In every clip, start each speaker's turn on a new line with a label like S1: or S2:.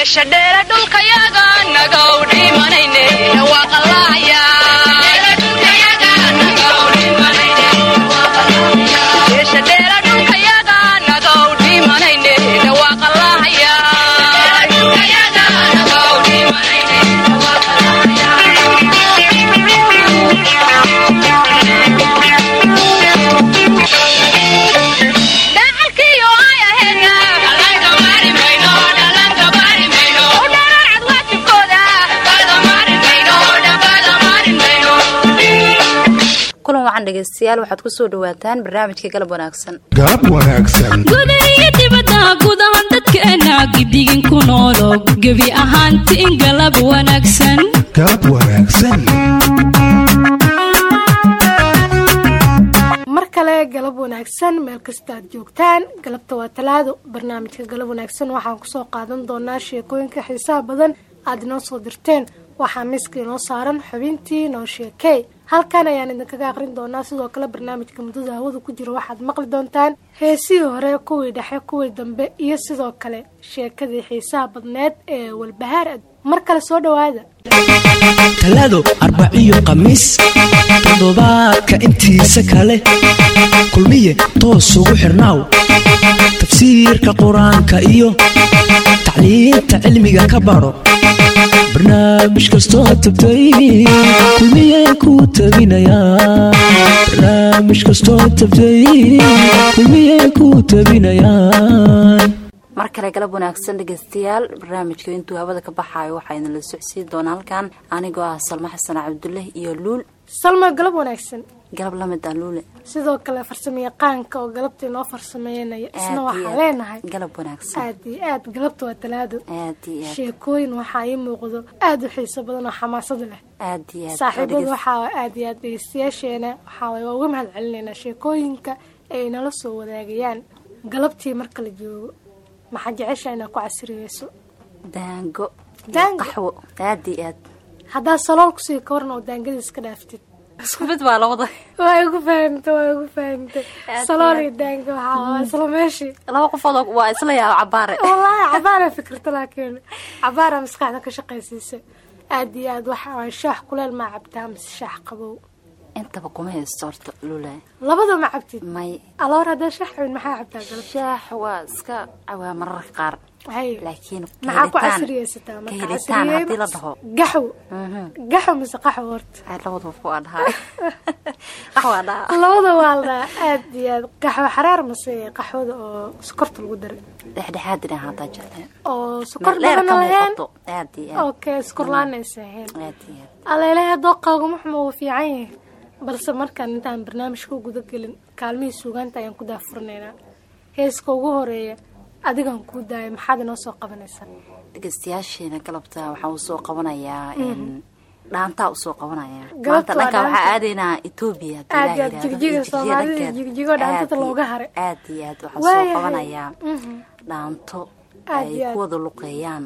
S1: geesha dheere dhulkayaga nagaw
S2: dhegeystayaal waxaad ku soo dhawaataan barnaamijka galab wanaagsan.
S3: Galab wanaagsan.
S4: Gudaniyo dibadda guud ahaan dadkeena gidigin ku noolo. Gebi ahaantiin galab wanaagsan.
S3: Galab wanaagsan.
S5: Mar kale galab wanaagsan meel kasta aad joogtaan. Galabta waa talaado. Barnaamijka galab wanaagsan waxaan ku soo qaadan doonaa sheekooyinka xiisaha badan. Aad inoo soo dirteen waxaa miiska inoo saaran xubintii noo sheekey halkan ayaan idinkaga aqrin doonaa sidoo kale barnaamijka muddada hawada ku jira waxaad maqli doontaan heesihii hore kuwii dhexe kuwii dambe iyo sidoo kale sheekadii xiisaha badneed ee walbahaar mar kale soo dhowaada.
S6: Talaado arbaciyo khamiis toddobaadka intiisa kale. Kulmiye toos ugu xirnaaw. Tafsiirka qur'aanka iyo tacliinta cilmiga ka baro barnaamij kastoo tabtay kulmiye kuu tabinayaa barnaamij kastoo tabtay kulmiye kuu tabinayaan
S2: mar kale galab wanaagsan dhegeystayaal barnaamijka intuu hawada ka baxaayo waxaa idinla socodsiin doonaa halkan anigoo ah salmo xasan cabdulle iyo luul
S5: salma galab wanaagsan
S2: galab la mid ah luule.
S5: Sidoo kale farsamo yaqaanka oo galabta inoo farsameynaya isna waxaa leenahay
S2: galab wanaagsan.
S5: Aad iyo aad galabta waa talaado.
S2: Aad iyo aad.
S5: Sheekooyin waxaa ii muuqdo aada u xiiso badan oo xamaasad leh.
S2: Aad iyo aad.
S5: Saaxiibada waxaa aad iyo aad dhegeystayaasheena waxaa waa uga mahad celinaynaa sheekooyinka ay inala soo wadaagayaan. Galabtii marka la joogo maxaa jecesha inaad ku casiriyeyso
S2: daango
S5: Daango?
S2: qaxwo. Aad iyo aad.
S5: Haddaa salool ku sii ka waran oo daangada iska dhaaftid
S2: isku mid baa labada
S5: waa igu fahamtay waa igu fahamtay
S2: Aad
S5: salool iyo iyo daanga waxaa waa isla meeshii
S2: laba qofood waa isla yaaba cabaare
S5: wallaahi cabaara fikirta laakiin cabaara maskaxda ka shaqaysiisa aad iyo aad waxa waa shaax kuleel maa cabtaa mise shaax qabow
S2: intaba kuma haysto horta luule
S5: labada ma cabtid
S2: may
S5: aloor haddaa shaax cabin maxaa cabtaa
S2: shaax waa iska cawaa mararka qaar laakiin kahelitaan- haddii la dhaho
S5: gaxwo mise qaxwo horta
S2: labadaba ku waa dhahay qaxwaa dhaha
S5: labada waa la dhahaa aad iyo aad qaxwo xaraar mase qaxwada oo sokorta lagu daray
S2: dhexdhexaad inaa haddaa jecleen
S5: oo sokor badan lahayn
S2: aad iyo aad
S5: okay sokor aysan ahayn
S2: aad iyo aad
S5: aleelaha dooqaaguma xumo wuu fiican yahay balse markaan intaan barnaamijka u guda gelin kaalmihii suugaanta ayaan ku daafurnaynaa heeska ugu horreeya adigaan kuu daaya maxaad inoo soo qabanaysaa?
S2: Dhegeystayaasheena galabta waxaa u soo qabanayaa een, dhaantaa u soo qabanayaa.
S5: Galabta
S2: maanta dhanka
S5: waa
S2: waxaa aadaynaa etoobiya
S5: Aad iyo aad Soomaalida jigjigo looga haray.
S2: iyo waxaa soo qabanayaa.
S5: Mhm.
S2: dhaanto ay
S5: iyo aad.
S2: ku wada luqeeyaan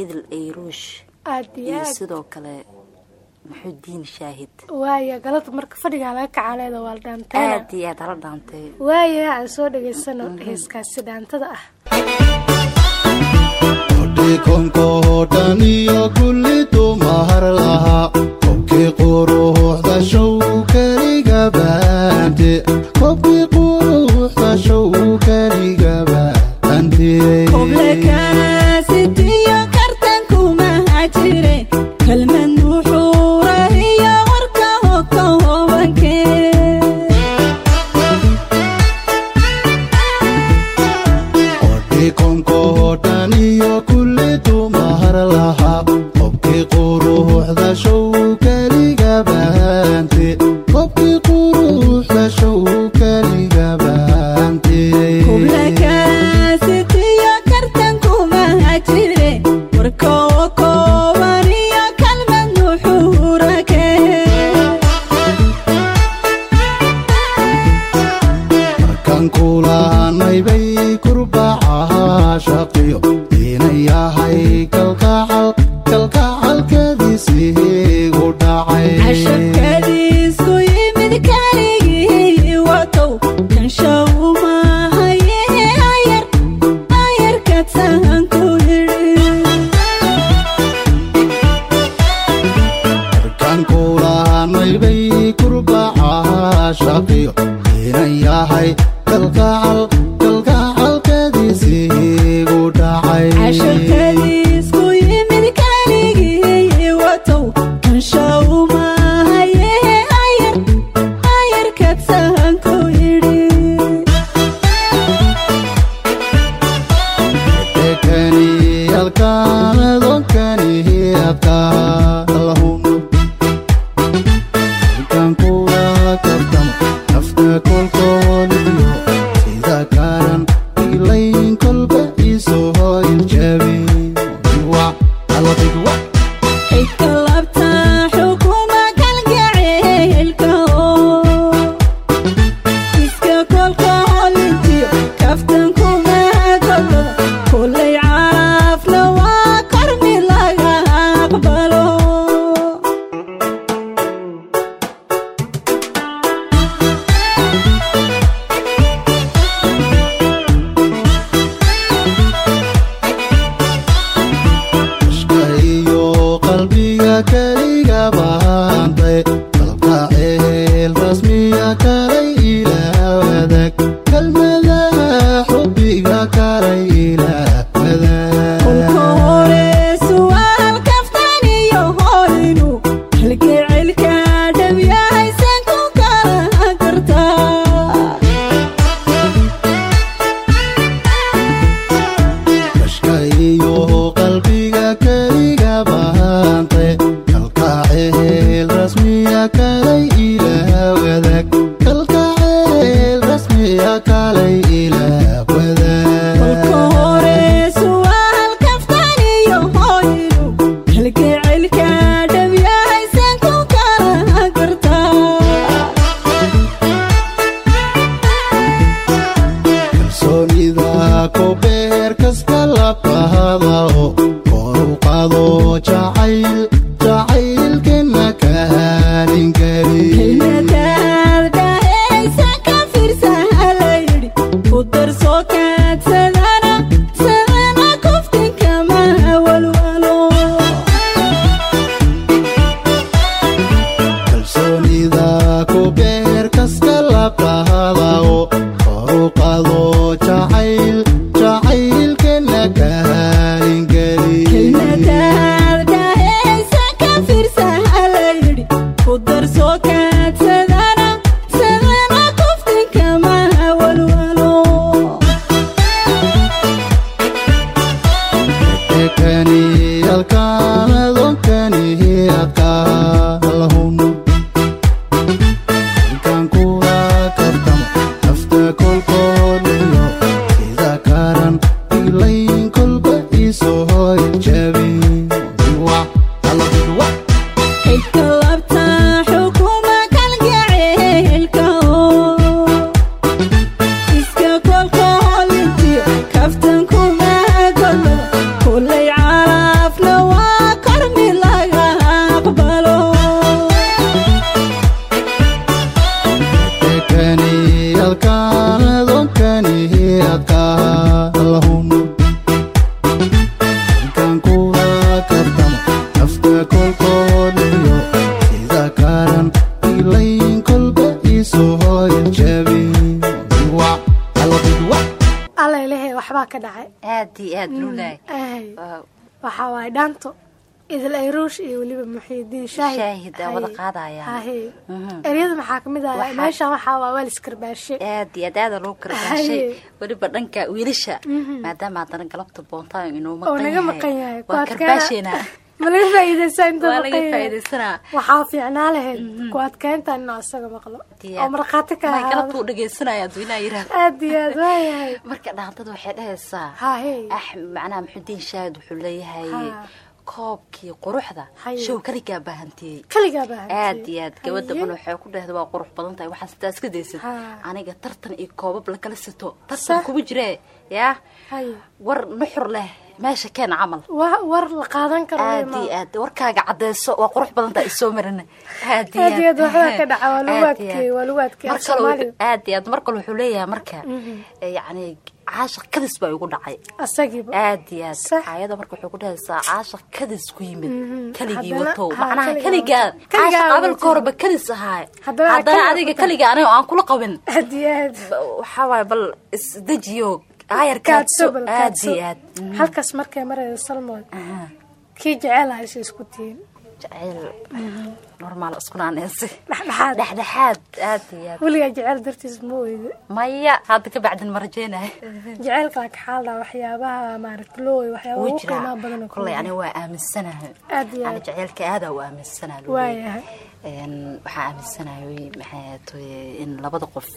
S2: idil ayruush
S5: iyo
S2: sidoo kale maxudiin shaahid.
S5: Waaya galabta marka fadhiga laga kacaaleeda waa la dhaanteena
S2: aad iyo aad hala dhaantay.
S5: Waaya aan soo dhageysano heeskaasi dhaantada ah.
S7: Dhikonkohodhaniyo kullidu mahar lahaa kobkii quruuxda show keliga baante kobkii quruuxda show keliga alkaanadonkani
S5: idil ayruush iyo weliba muxiidiin shaahid
S2: shaahid aa wada qaadaya
S5: hahe eryada maxaa ka mid
S2: ah?
S5: Meeshan waxaa waa waa liskarbaashe
S2: aad iyo aad aada loo karbaashay weliba dhanka wiilasha. Maadaama haddana galabta boontaan inuu
S5: oo naga
S2: maqan yahay. Waa karbaasheena
S5: ma laga faa'iidaysaa inta waxaa fiicnaa lahayd. Ku adkeynta inuu asaga maqlo. Oo markhaati ka
S2: may
S5: ahaado
S2: galabta u dhegeysanaya aduu inaa yiraahdo
S5: aad iyo aad waayahay
S2: marka dhaantada waxay dhahaysaa. Ax macnaha maxudiin shaahid wuxuu leeyahay
S5: Ha.
S2: Koobkii quruxda. Show kaligaa baahantiyey aad iyo aad gabadha bal waxay ku dhahda waa qurux badan tahay waxaa sidaas ka daysid.
S5: Ha.
S2: aniga tartan iyo koobab la kala sito tartan kuma jiree yaa? War nuxur leh meesha keen camal.
S5: War la qaadan karo
S2: aad iyo aad warkaaga cadeyso waa qurux badan tahay isoo marina aad iyo
S5: aad waxbaa ka dhaca waa lagu
S2: aad.
S5: waa lagu
S2: wuxuu- aad iyo aad mar kale wuxuu leeyahay marka eh, yacni caashaq kadis baa igu dhacay. Aad iyo aad. Ayada marka wuxuu ku dhahaysaa caashaq kadis ku yimid. Keligii
S5: Haddana-
S2: watow
S5: ha,
S2: macnaha
S5: keligaa- watow.
S2: qabalka horeba kadis ahaay
S5: Haddana
S2: adiga
S5: watow.
S2: keligaa aniga aan kula qabin. Waxaa waaye bal isdejiyo aayarkaadso aad iyo aad.
S5: Halkaas markay maraysa salmood kii jecel haysa isku tihiin
S2: jacayl normaal iskunaaneysi
S5: dhexdhexaad.
S2: Dhexdhexaad aad iyo aad.
S5: Weligaa jecel dartiis ma weydo.
S2: Maya hadda ka bacdin ma rajeynayo.
S5: Jaceylka kaxaalda waxyaabaha maaragta looy waxyaabaha ugu qiimaha
S2: jiraa
S5: badan kale.
S2: aniga waa aaminsanahay.
S5: Aad iyo aad.
S2: jaceylka aadaa u aaminsanaha
S5: waayahay
S2: waxaa tahay in labada qof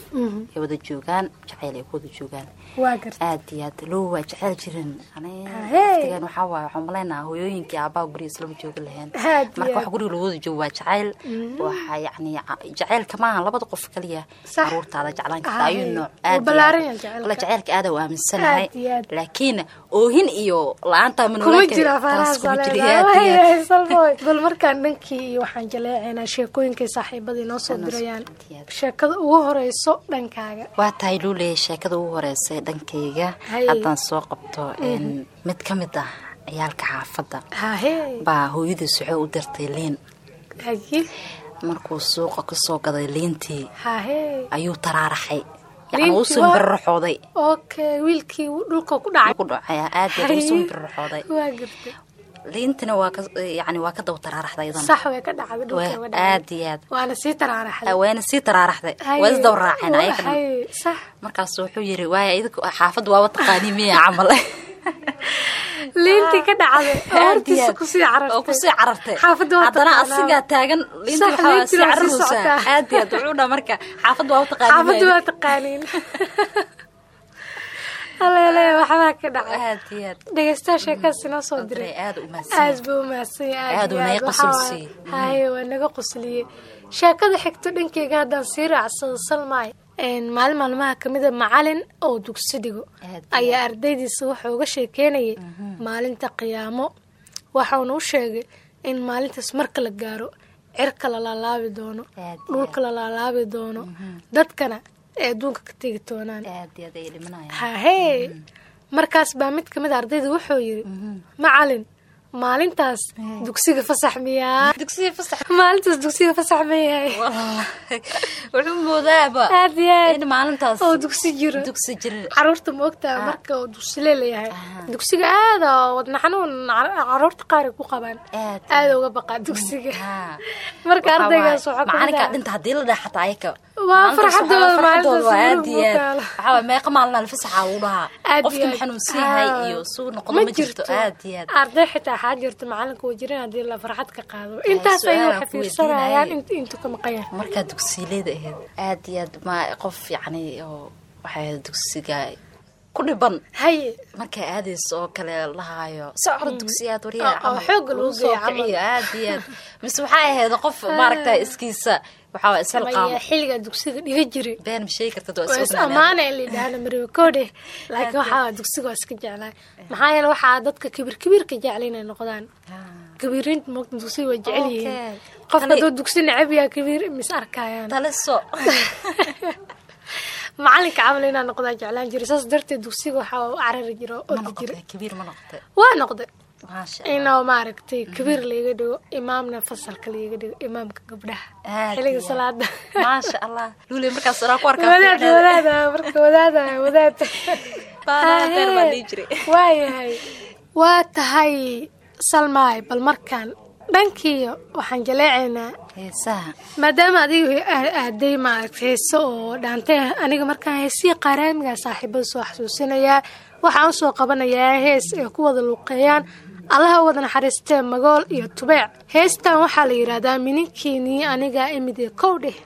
S2: ay wada joogaan jacayl ay ku wada joogaan aad iyo aad loo waa jecel jirin. Ani
S5: Ahey.
S2: waqtigan waxaa waaye waxaan maleynaha hooyooyinkii aabbaha guriga islama jooga lahayn. Marka wax
S5: aad.
S2: guriga lagu wada joogo waa jacayl. Waxaa yacni jacaylka maaha labada qof kaliya caruurtaada jeclaan karta. Ayuu nooc
S5: Wuu
S2: aad iyo
S5: ballaaran
S2: aad.
S5: yahay jacaylka.
S2: Walla jacaylka aada u aaminsanahay. Laakiin oohin iyo la'aanta
S5: kuma
S2: manoolaa
S5: jira farahaas salmoy bal markaan dhankii iyo waxaan jaleecaynaa sheekooyinkay saaxiibadii noo soo dirayaan. sheekada ugu horeyso dhankaaga.
S2: Waa tahay luuley sheekada ugu horeysay dhankayga haddaan soo qabto een, mid ka mid ah ciyaalka xaafadda.
S5: Hahe
S2: baa hooyadiis waxay u dirtay liin. Markuu suuqa ka soo gaday liintii ayuu taraaraxay.
S5: Okay wiilkii dhulka ku dhacay.
S2: Aad iyo simbirraxooday
S5: waa
S2: liintina waa ka daba taraaraxday iyadana
S5: sax way ka dhacday dhulka
S2: Waa-
S5: uga dhacday.
S2: aad iyo aad.
S5: Waana sii taraaraxday.
S2: Waa isdaba raaceen ayagana
S5: Haye, sax.
S2: Markaas wuxuu yiri waaya idinku xaafadda waaba taqaanii miya camal.
S5: Liintii ka dhacday hortiisa
S2: ku
S5: sii carartay.
S2: Kusii carartay.
S5: Xaafadda
S2: haddana asigaa taagan liinta
S5: Sax,
S2: waxaa
S5: liintii
S2: sii cararaysaa aad iyo aad wuxuu dhaa marka xaafadda waa u taqaanii
S5: xaafadda waa taqaaniin aleele waxbaa ka dhacay. Dhegeystaha sheekaas inoo soo diray.
S2: Aad
S5: buu umahadsan yahay
S2: Aad uu
S5: iyo
S2: naga
S5: Waxaa
S2: qosolsiiyey.
S5: waaye- haye waa naga qosliyey sheekada xigto dhankeyga haddaan sii raacsado salmaay. Maalin maalmaha ka mid a macalin oo dugsi dhigo. Ayaa ardaydiisa wuxuu uga sheekeynayay maalinta qiyaamo. Waxauna u sheegay in maalintaas marka la gaaro cirka la laalaabi doono dhulka la laalaabi doono. Dadkana ay adduunka ka tegi
S2: ay dhimanayaan
S5: hahee markaas baa mid ka mid a ardayda wuxuu yidhi macalin maalintaas dugsiga fasax miyaa
S2: dugsiga fasax.
S5: Maalintaas dugsiga fasax ma yahay
S2: wuxuu moodaaba.
S5: Aad iyo aad.
S2: In maalintaas.
S5: Oo dugsi jiro
S2: dugsi jira
S5: carruurta ma ogtaa marka oo dugsi leelayahay dugsiga aada wadna xanuun car- carruurta qaar ku qabaan.
S2: Aad.
S5: Aada uga baqaa dugsiga. Marka ardaygaas waxaa
S2: macalinka
S5: ah
S2: dhinta haddii la dhaha xataa ayaka
S5: Waa farxadooda, maalintaas
S2: aad iyo aad. waxaa meeqa maalin alfasaxa uu dhahaa.
S5: Aad.
S2: maxanuunsan yahay iyo suu noqdo ma jirto. Aad iyo aad.
S5: Arday xitaa waxaa jirta macalinka waa jirin haddii la farxad ka qaado. Intaas waxay
S2: ku
S5: fiirsanayaan int- intuu ka maqan yahay
S2: markaa dugsiileeda ahayd aad iyo aad ma qof yacni oo waxay ahayd dugsiga ku dhiban.
S5: Haye
S2: markay aadayso oo kale lahaayo socor dugsiyaad waryaa
S5: Oo- oo xoogga lagu geeyo camal.
S2: kiciyo aad iyo aad. Mise waxay ahayd qof maaragta iskiisa
S5: xilliga dugsiga dhiga jiray
S2: been ma sheegi kartad waa
S5: waa is
S2: is ognaanaa.
S5: ammaana in la yidhaahdo mariba koodhe. Laakiin waxaa dugsiga waa iska jeclaa maxaa yeele waxaa dadka kibir kibirka jecla inay noqdaan. Kabiiriinta moogta dugsiga waa jecel yihiin
S2: Tani-
S5: hadduu dugsi necab yaha kabiir mis arkayaan. macalinka camal inaa noqdaa jeclaan jiray saas darteed dugsiga waxaa u carari jira ordi jira waa noqday. Inoo maaragtay kabiir laiga dhigo imaamna fasalka laiga dhigo imaamka gabdhaha. Salaada.
S2: maasha allah. Luule markaas anaa ku arkaa
S5: wadaad wadaada marka wadaada wadaad waayahay waa tahay salmaay bal markaan dhankiiyo waxaan jaleecaynaa.
S2: Heesaha.
S5: Maadaama adiga aa- aaday maaragta heese oo dhaantay aniga markaan heesihii qaaraamigaa saaxiibada soo xasuusinayaa waxaan u soo qabanayaa hees ay ku wada luuqeeyaan allaha wada naxariistee magool iyo tubeec. Heestan waxaa la yidhaahdaa mininkiinii anigaa imid ee kow dheh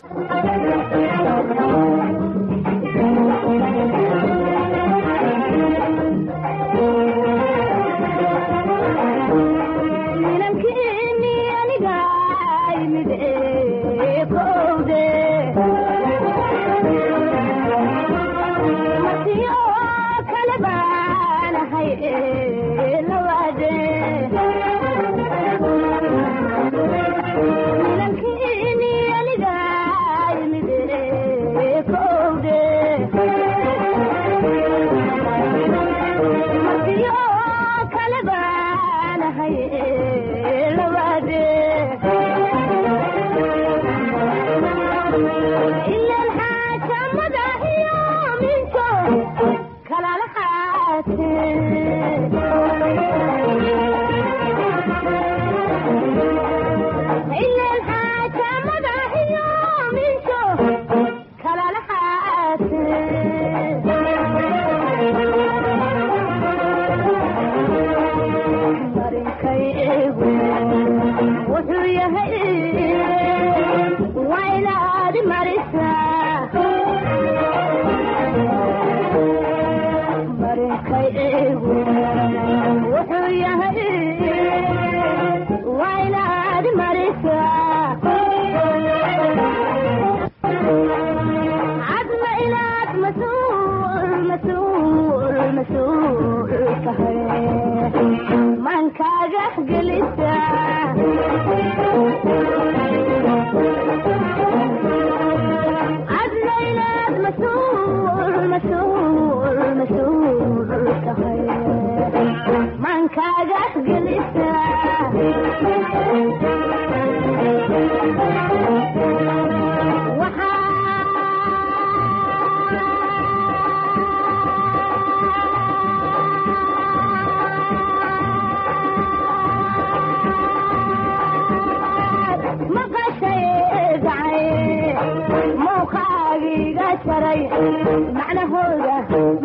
S8: macnahooda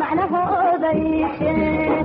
S8: macnahooda iishee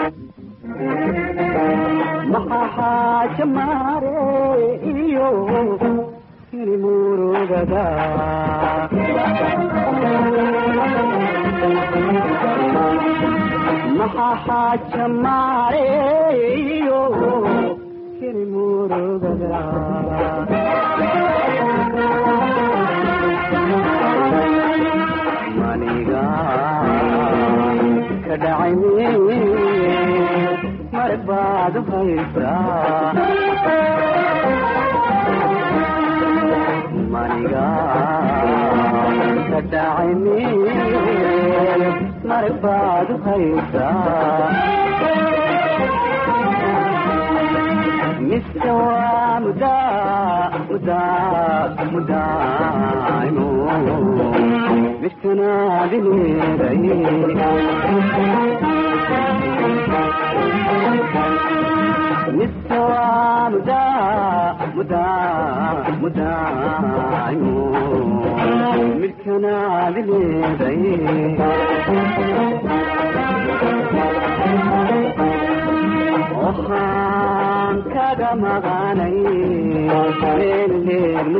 S9: xaaja maare iyo ini murugada maxaa xaaja maare iyo ini baad haysaa maniga ka dhacay mar baad haysaa mise waa mudaa mudaa mudaaymo miskanaadi leeday mise waa mudaa mudaa mudaayo midkanaadi leeday waxaan kaga maqanay meel dheer ma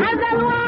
S9: Hazal wa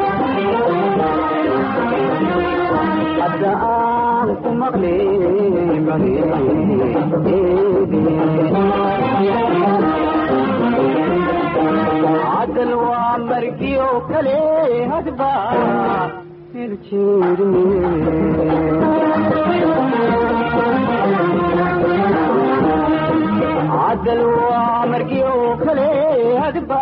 S9: gaarka waxaan kaga maqanay meel dheer ma joogin muraadkayga muraadkayga gaarka cadal waa margiyo kale hadba cadal waa margiyo kale hadba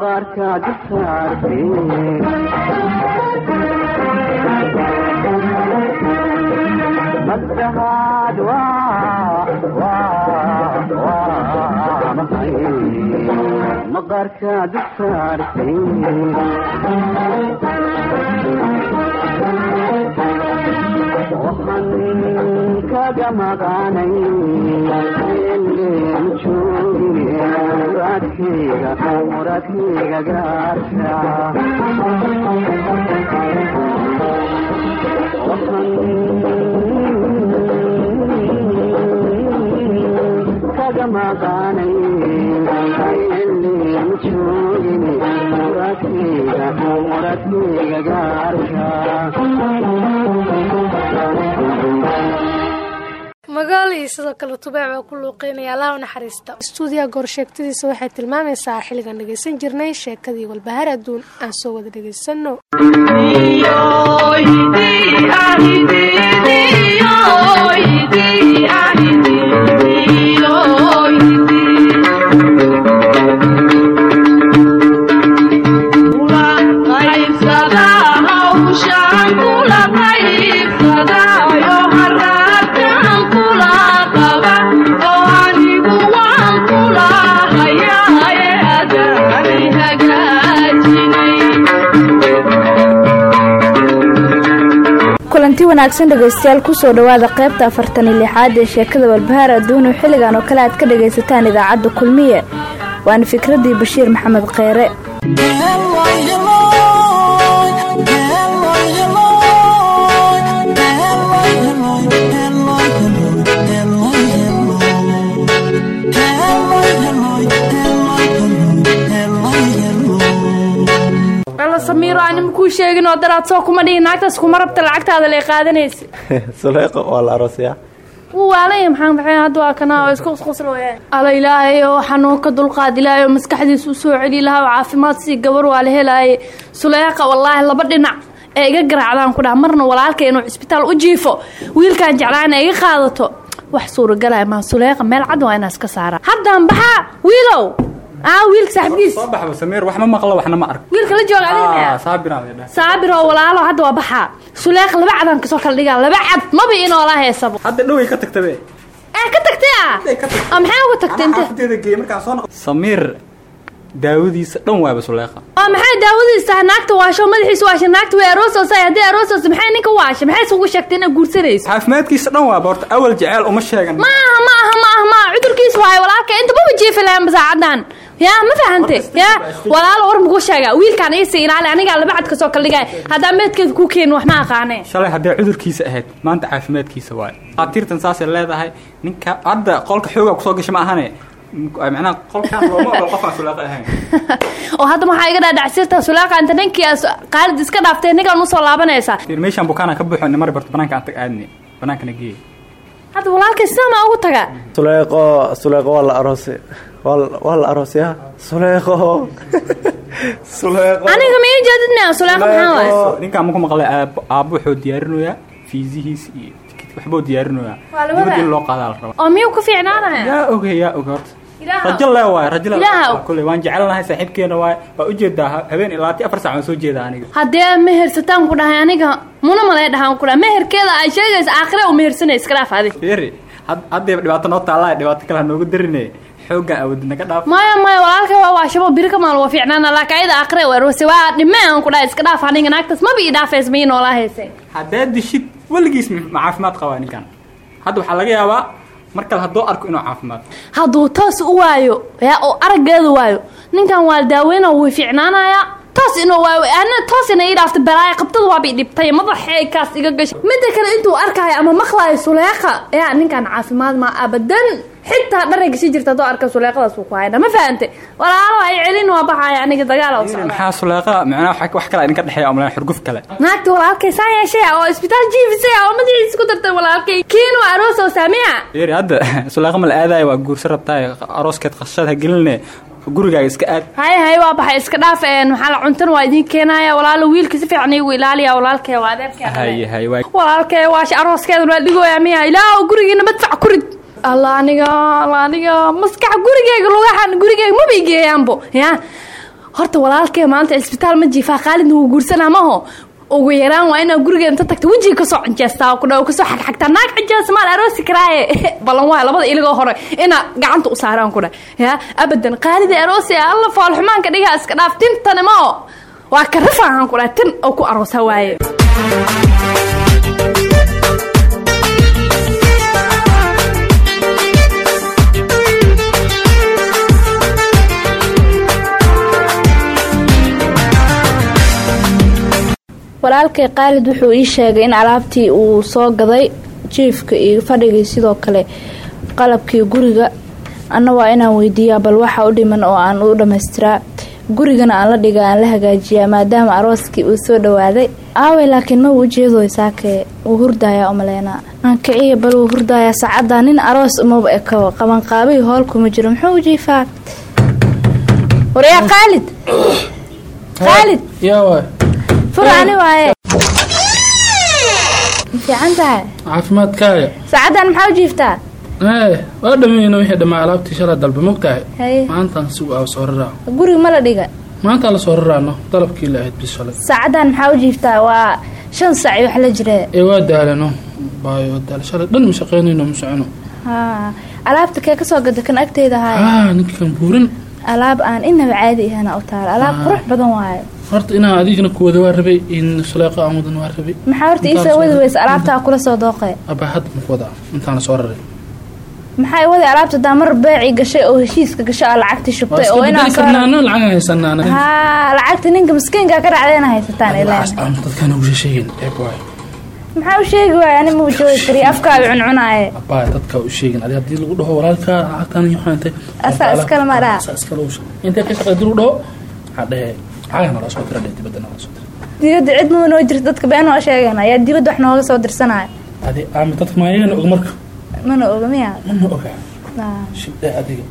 S9: maqaarkaad isaarteen madahaad waa waa waa maxay maqaarkaad isaarteen waxaan kaga joogin muradkeyga muradkeyga gaarka waxaan
S5: iyo sidoo kale tubeec baa ku luuqeynaya allaha u naxariista stuudiyaha goorsheegtadiisa waxay tilmaamaysaa xilligan dhegaysan jirnay sheekadii walbahaar adduun aan soo wada dhegaysano
S10: wanaagsan dhegaystayaal ku soo dhowaada qaybta afartan iyo lixaad ee sheekada walbahaar adduun oo xilligan oo kale aad ka dhagaysataan idaacadda kulmiye. Waana fikradii bashiir maxamed kheyre
S4: alla samiiro anima kuu sheegin oo daraad soo kuma dhihin. Naagtaas kuma rabta lacagtaada lay qaadanaysa
S11: suleeqa waa la aroosaya
S4: wuu waalaya maxaan baxay hadda waa kana oo isku qusqusla wayaan alla ilaahay oo xanuunka dulqaad ilaahay oo maskaxdiisa u soo celi lahaa oo caafimaad sii gabar waa la helaaye. Suleeqa wallaahi laba dhinac ee iga garaacdaan ku dhaha marna walaalka inuu cisbitaal u jiifo wiilkaan jeclaana iga qaadato. Wax suuragalaya maa suleeqa meel cad waa inaa iska saara haddaan baxaa wiilow wiilka saaxiibkiis
S11: soo baxba samiir wax ma maqlo waxna ma arko.
S4: Wiilka la jooga
S11: dhaha
S4: saabir oo walaalo hadda waa baxaa suleeq laba cadaan ka soo kala dhigaa. Laba cad maba inoola heesabo.
S11: Hadda dhoway ka tagtabe
S4: ee ka tagtay ah maxaa uga tagtay inte
S11: xaafadeeda geey markaan soo noqo. Samiir daawadiisa dhan waaba suleeqa.
S4: Oo maxay daawadiisa? Tahay naagta waasho madaxiisa waasha naagta way aroosoosa haddii aroosoosa maxay ninka waasha? Maxay isugu sheegtay inay guursanayso?
S11: Caafimaadkiisa dhan waaba horta awal jeceel uma sheegan.
S4: Ma aha ma aha ma aha ma aha cudurkiisa waayo walaalka. Inta baba jiifi lahayn basaacadan yaa ma fahante yaa walaalo war muku sheega wiilkaan iisa ilaali anigaa laba cad ka soo kala dhigaya haddaa meedkeeda ku keeni wax ma aqaanee?
S11: Shalay haddee cudurkiisa ahayd maanta caafimaadkiisa waayo qaatiirtan saasay leedahay ninka hadda qolka xoogaa ku soo gasha ma ahane macnaha qolkaan looma ogol qofaan sulaaqo ahayn.
S4: Oo hadda maxaa iga dhaadhacsirta sulaaqa? Inta ninkii qaalid iska dhaaftay ninkaan u soo
S11: laabanaysaa meeshaan bukaana ka buuxo nimari barto banaanka aan tag aadni. Banaankana geey
S4: hadda walaalkay sidaama ugu tagaa
S12: suleeqo suleeqo waa la aroose waa la- aroosyaa suleeqo suleeqo
S4: aniga ma ii jeedid miya sulaaqa maxaa waay?
S11: Ninkaan muku maqlay aabbo wuxuu diyaarinoyaa fiisihiis iyo waxbuu
S4: wadaa.
S11: in loo qaadaa la rabaa.
S4: Oo miyuu ku fiicnaanaya
S11: yaa oge yaa oge horta. Rajo le waay rajo le
S4: Ilaaha.
S11: kule waan jecelnahay saaxiibkeena waay. Waa u jeedaa ha- habeen ilaa tii afar saac waan soo jeedaa aniga.
S4: Aad mehersataan ku dhahay aniga muna malee dhahaan ku dhahay. Meherkeeda ay sheegaysa aakhire u mehersanay iska dhaaf adi
S11: fiiri had- haddayba dhibaato noo taallaa dhibaato kale ha noogu darine xooggaan awoodi naga dhaaf.
S4: Maya maya walaalkay waa waashabo biri ka maal waa fiicnaana laakiin ayada aakhire weerwase waa dhime aan ku dhahay iska dhaaf aniga naagtaas maba ii dhaafays ma ii noolaa hayse
S11: haddaad dishid weligiis ma ma caafimaad qabaa ninkan. Hadda waxaa laga yaabaa mar kale hadduu arko inuu caafimaad.
S4: Hadduu toos u waayo yaa oo araggeeda waayo ninkan waa daaweyna wuu fiicnaanayaa. Toos inuu waayo ana toos ina ii dhaafta balaaya qabtada waaba i dhibtay madaxay kaas iga gashay midda kale intuu arkaayo ama maqlaayo suleeqa yaa ninkan caafimaad ma abadan xitaa dharay gashi jirta hadduu arka suleeqadaas ku hayna ma fahante walaalo ay celin waa baxaya aniga dagaala
S11: maxaa suleeqa? Macnaha wax kale idinka dhexeeya umlaan xurguf kale.
S4: Naagta walaalkay saa yeeshay oo isbitaal jiifisay oo madaxiisa ku dartay walaalkay kiin waa aroos oo saamiya?
S11: Fiiri hadda suleeqa ma la aadayo waa guursa rabtaa arooskeed qashada ha geline gurigaaga iska aad.
S4: Hay hay waa baxay. Iska dhaaf maxaa la cuntan waa idiin keenaya walaalo wiilka si fiican iigu ilaaliya walaalkay waa
S11: waay
S4: walaalkay waa arooskeeda waa dhigooya miya ilaa gurigiina madfac kurid allah aniga allah aniga maskax gurigeyga lugahan gurigeyga maba igeeyaanbo ya? Horta walaalkay maanta isbitaal ma jiifaa qaalidna wuu guursanaa maho ugu yaraan waa inaa gurigeeda inta tagta wejiga ka soo cinjeestaa ku dha ka soo xagxagtaa naag cinjees maan aroosi karaaye. Ballan waa labada iligoo hore ina gacanta u saaraan ku dha ya? Abadan qaalida aroosi alla foolxumaanka dhigaa iska dhaaf tintana ma o waa ka rafaahan ku dha tin oo ku aroosa waaye
S10: walaalkay qaalid wuxuu ii sheegay in alaabtii uu soo gaday jiifka iyo fadhigii sidoo kale qalabkii guriga. Anna waa inaan weydiiyaa bal waxa u dhiman oo aan u dhammaystiraa. Gurigana aan la dhiga aan la hagaajiyaa maadaama arooskii uu soo dhawaaday. Aawey laakiin ma uu jeedoy saakee wuu hurdayaa umaleynaa aan kiciya bal wuu hurdayaa saacadda nin aroos umaba eko qabanqaabihii hool kuma jiro muxuu u jiifaa waryaa qaalid qaalid tahay?
S13: Caafimaadkaaga
S10: saacaddan maxaa u jiiftaa?
S13: Ee waa dhameyna wixii dhammaa alaabtii shalay dalba mogtahay maantaan si aa soo raraa
S10: guriga ma la dhiga.
S13: Maantaan la soo raraano dalabkii la ahayd bis shalay
S10: saacaddan maxaa u jiiftaa? Waa shan saac wax la jiree
S13: ee waa daalano baayo daal shalay. Dhan ma shaqaynayno ma socono
S10: haa alaabta kee ka soo gada kan agteyda haaya
S13: haa ninkan buurin
S10: alaab aan inaba caadi ahana u taala alaab
S13: Ah.
S10: qurux badan waayo.
S13: Horta inaan adigana ku wada waa rabay in suleeqa aan wadan waa rabay.
S10: Maxaa horta iisoo
S13: soo
S10: wadi weysa alaabtaa kula soo dooqe.
S13: Abaa hadda maku wadaa intaan la soo raray.
S10: Maxaa i wadi alaabta daa mar beecii gashay oo heshiiska gashay aa lacagtii shubtay oo inaan
S13: karnaano lacag haysanaa
S10: haa lacagta ninka miskiinka ka dhacdeena haysataan ilaa
S13: dadkaan ugu sheegin eeb waay
S10: maxaa u sheegi waaya ani mau joogi kariya afkaaga cuncunaaye.
S13: Abaa dadka u sheegin. Adiga haddii lagu dhaho walaalka lacagtaan iyo waxaan intay
S10: Asaa iskale ma
S13: sheeg intay ka shaqay dib lagu dhaho? Waxaa dhehe lacag nala soo dira dheh dibadda nala soo dira.
S10: Dibadda noo jirta dadka been oo sheegana yaa dibadda wax nooga soo dirsanaya
S13: adi aami dadka maayagana og marka?
S10: Mana oga miya?
S13: Mana oga. Shibdhe adiga.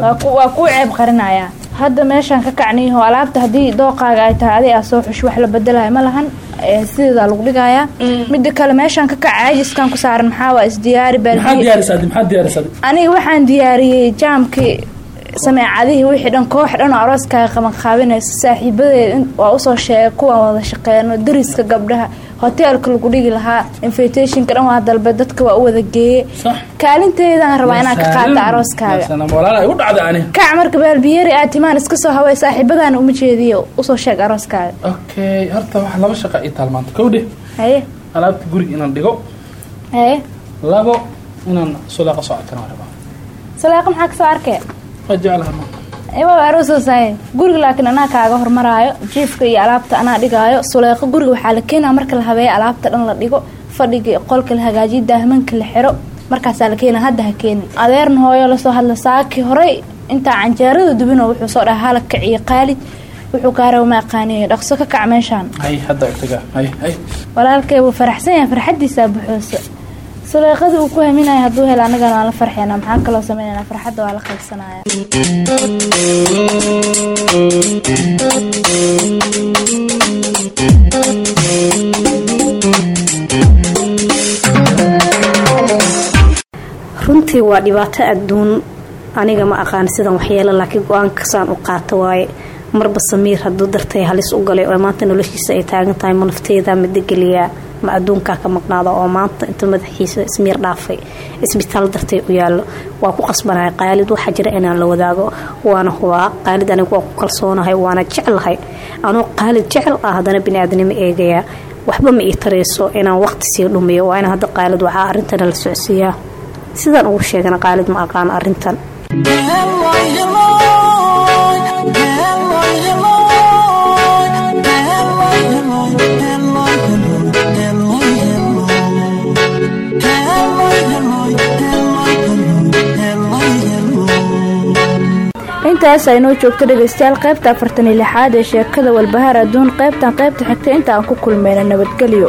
S10: Waa ku waa kuu ceeb qarinaya hadda meeshaan ka kacniyaho alaabta haddii dooqaaga ay tahay adi aa soo xush wax la bedelayo ma lahan ee, sideedaa lagu dhigayaa midda kale meeshaan ka kaca caajiskan ku saaran maxaa waa isdiyaari
S13: maxaa
S10: baaldiye
S13: diyaarisaa adi? Maxaa diyaarisaa? Adi
S10: aniga waxaan diyaariyey jaamkii sameecadihii wixii dhan koox dhan oo arooskaaga qaban qaabinaysa saaxiibadeed waa u soo sheegay kuwan wada shaqeeno dariska gabdhaha hoteelka lagu dhigi lahaa invitationka dhan waa dalbe dadka waa u wada geeye kaalinteedaan rabaa inaan ka qaata arooskaaga. Kac marka baalbiyeeri aad timaan iska soo haway saaxiibadaan uma jeediyo u soo sheeg arooskaaga.
S13: Okay horta waxa laba shaqa ii taal maanta. Kow dheh
S10: haye.
S13: Alaabta guriga inaan dhigo.
S10: Haye.
S13: Labo inaan sulaaqa soo arkana waan rabaa
S10: saleeqa maxaa
S13: ka soo arkee
S10: iwa aroosoosahay guriga laakiin anaa kaaga hormaraayo jiifka iyo alaabta anaa dhigaayo suleeqo guriga waxaa la keenaa marka la habeeyo alaabta dhan la dhigo fadhiga qolka la hagaajiyo daahmanka la xiro markaasaa la keena hadda ha keenin. Adeerna hooyo la soo hadla saaki horey intaa canjeerada dubino wuxuu soo dhaha hala kiciyo qaalid wuxuu gaaraw ma aqaaniyo dhaqso ka kac meeshaan walaalkay wuu faraxsan yahay farxadiisaa buxoosa suleeqadii uu ku haminaya hadduu helo annagana la farxeynaa maxaa kaloo sameynayna farxadda waa la qaybsanaya
S14: runtii waa dhibaato adduun. Aniga ma aqaan sidan waxyeelo laakiin go'aankasaan u qaata waaye. Marba samiir hadduu dartay halis u galay oo maanta noloshiisa ay taagan tahay ma nafteeda ma degeliyaa ma adduunkaa ka maqnaada oo maanta inta madaxiisa ismiir dhaafay isbitaal dartay u yaallo. Waa ku qasbanahay qaalid waxaa jira inaan la wadaago waana hubaa qaalid anigu waa ku kalsoonahay waana jeclahay. Anuu qaalid jecel ah haddana biniaadanimo eegayaa. Waxba ma ii tarayso inaan waqti sii dhumiyo waa in hadda qaalid waxaa arrintana la socsiiyaa sidaan ugu sheegana qaalid ma aqaan arrintan
S10: intaas aynoo joogto dhegaystayaal qaybta afartan iyo lixaad ee sheekada walbahaar adduun qaybtan qaybta xigta inta aan ku kulmayna nabadgelyo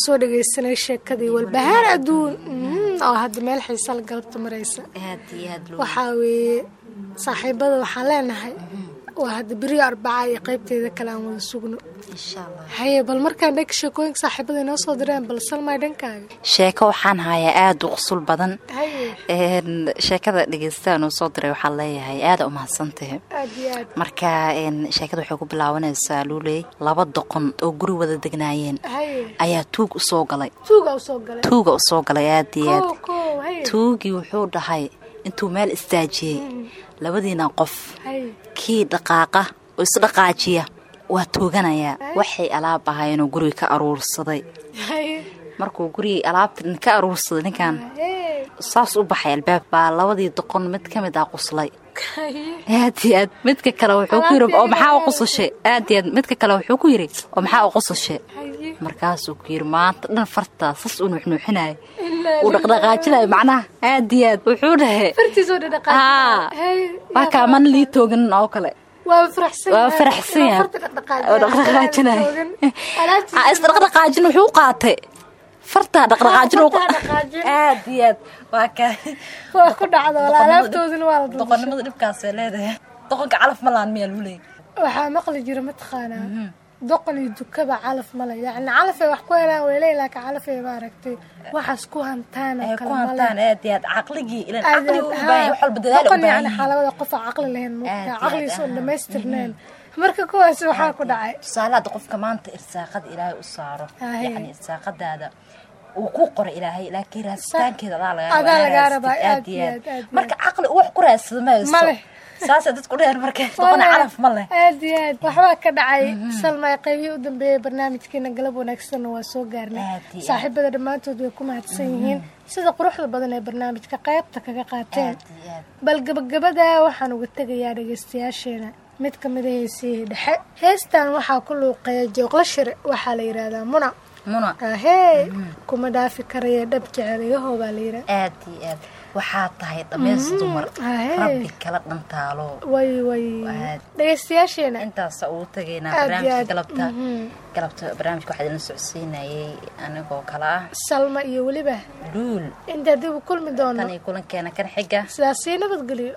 S5: waxaan soo dhagaysanay sheekadii walbahaar adduun mm, oo hadda meel xiisa la galabta maraysa. Waxaa weeye saaxiibada waxaan leenahay waa hadda beriyo arbaca iyo qaybteeda kale aan wada sugno. Haye bal markaan dhanka sheekooyinka saaxiibada inoo soo direen bal salmay dhankaaga.
S2: Sheeko waxaan hayaa aada u qusul badan. Sheekada dhegeystahan uu soo diray waxaa leeyahay aada u mahadsantahay.
S5: Aad iyo aad.
S2: Marka sheekada waxay ku bilaabanaysaa luuley laba doqon oo guri wada degnaayeen. Ayaa tuug u soo galay.
S5: Tuuga u soo galay?
S2: Aada iyo aad. Tuugii wuxuu dhahay intuu meel istaajiyey. Labadiina qof kii dhaqaaqa oo isdhaqaajiya waa tooganayaa. Waxay alaab ahaayeenoo guriga ka aruursaday. Markuu gurigii alaabta ka aruursaday ninkan saas u baxay albaab baa labadii doqon mid ka mid ah quslay. Aad iyo aad midka kale wuxuu ku yiri oo maxaa u qusashay aad iyo aad midka kale wuxuu ku yiri oo maxaa u qusashay
S5: haye
S2: markaasuu ku yiri maanta dhan fartaa sas u nuuxnuuxinayo
S5: Ilaa
S2: uu dhaqdhaqaajinayo macnaha aad iyo aad wuxuu dhahay
S5: fartiisoo
S2: Haa.
S5: dhaqaaqay
S2: waa kaa mana lii tooganin oo kale.
S5: Waa faraxsan
S2: yahay. oo dhaqdhaqaajinayo Ah, isdhaqdhaqaajin wuxuu u qaatay. Fartaa dhaqdhaqaajin uu aad iyo aad waa kaa
S5: waa ku dhacdo walaa alaabtoodina waa la
S2: doqonnimada dhibkaasay leedahay. Doqonka calaf ma laan miyaa luu leeyay
S5: waxaa maqli jira mataqaanaa doqon iyo dukaba calaf male yacni calafay wax ku helaan weyley laakiin calafay maaragtay waxaas ku hantaan oo
S2: ay
S5: kale male
S2: aad aad caqligii ilan
S5: iyo
S2: u baahan wax walba dadaal u baahan
S5: yacni xaalabada qof caqli lahayn
S2: aad,
S5: caqligiisa oon
S2: ah.
S5: dhamaystirnayn marka kuwaas waxaa ku dhacay
S2: tusaale hadda qofka maanta irsaaqada ilaahay u saaro.
S5: Ahe.
S2: yacni irsaaqadaada uu ku qoray ilaahay laakiin raasitaankeeda adaa lagaa rabaa,
S5: aad iyo aad,
S2: marka caqli wax ku raadsado ma saasay dadku dheer marka doqona calaf ma leh
S5: aad iyo aad waxbaa ka dhacay salmay qaybihii u dambeeyey barnaamijkeena galab wanaagsanna waa soo gaarnay saaxiibada dhammaantood way ku mahadsan yihiin sida quruxda badan ee barnaamijka qaybta kaga qaateen bal gabagabada waxaan uga tegayaa dhegaystayaasheena mid ka mid a heesihii dhexe heestan waxaa ku luuqeeya jooqla shire waxaa la yidhaahdaa muna
S2: muna
S5: ahee kuma dhaafi karaya dhab jecel igahoo baa la yidhaha
S2: aad iyo aad waxaa tahay dhamays dumar.
S5: Ahe.
S2: rabbi kala dhantaalo.
S5: Dhegaystayaasheena
S2: intaasa ugu
S5: iyo
S2: barnaamijka
S5: aad.
S2: galabta. Galabta barnaamijka waxaa idin socodsiinayay anigoo kale ah.
S5: Salma iyo weliba.
S2: Dhuul
S5: intaa dib u kulmi doono.
S2: Tan iyo kulankeena kan xiga.
S5: Sidaasii nabadgelyo